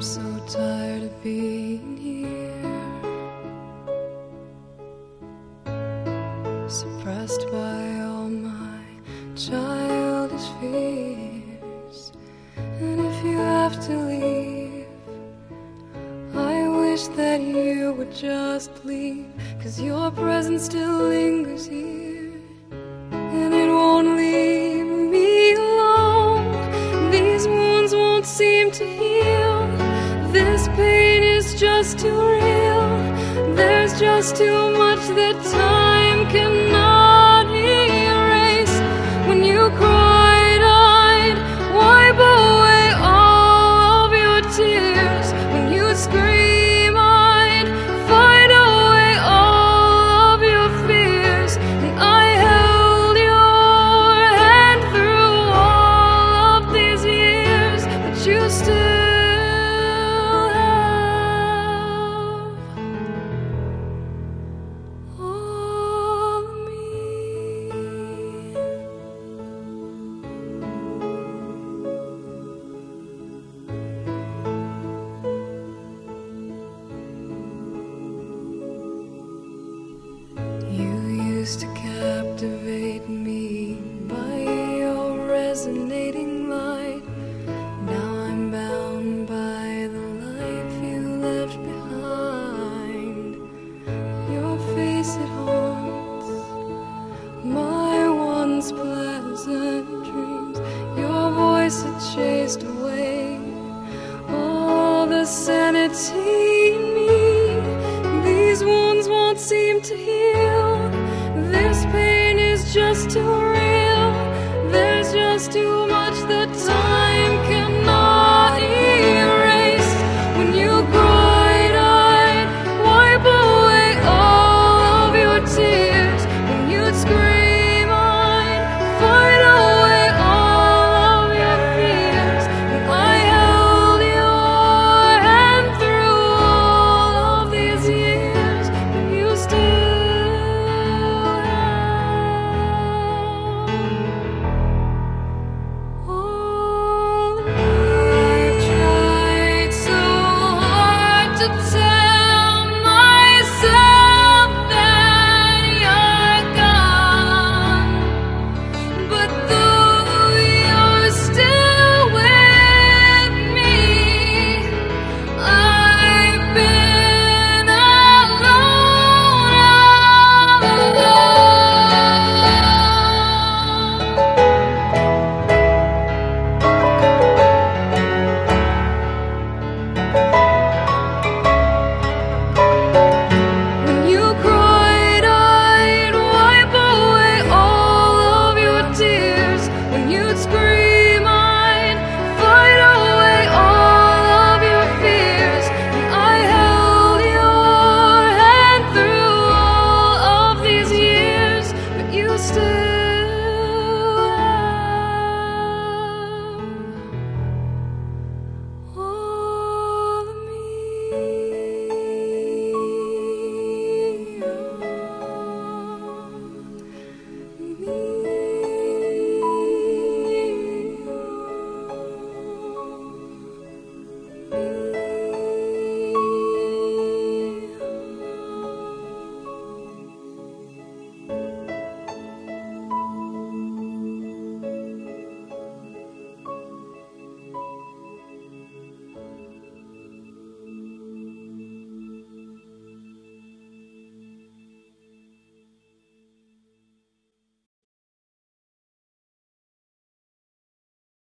I'm so tired of being here, suppressed by all my childish fears. And if you have to leave, I wish that you would just leave, cause your presence still lingers here, too real. There's just too much that time cannot resonating light. Now I'm bound by the life you left behind. Your face it haunts my once pleasant dreams. Your voice it chased away all the sanity in me. These wounds won't seem to heal. This pain is just too real. Just too much. still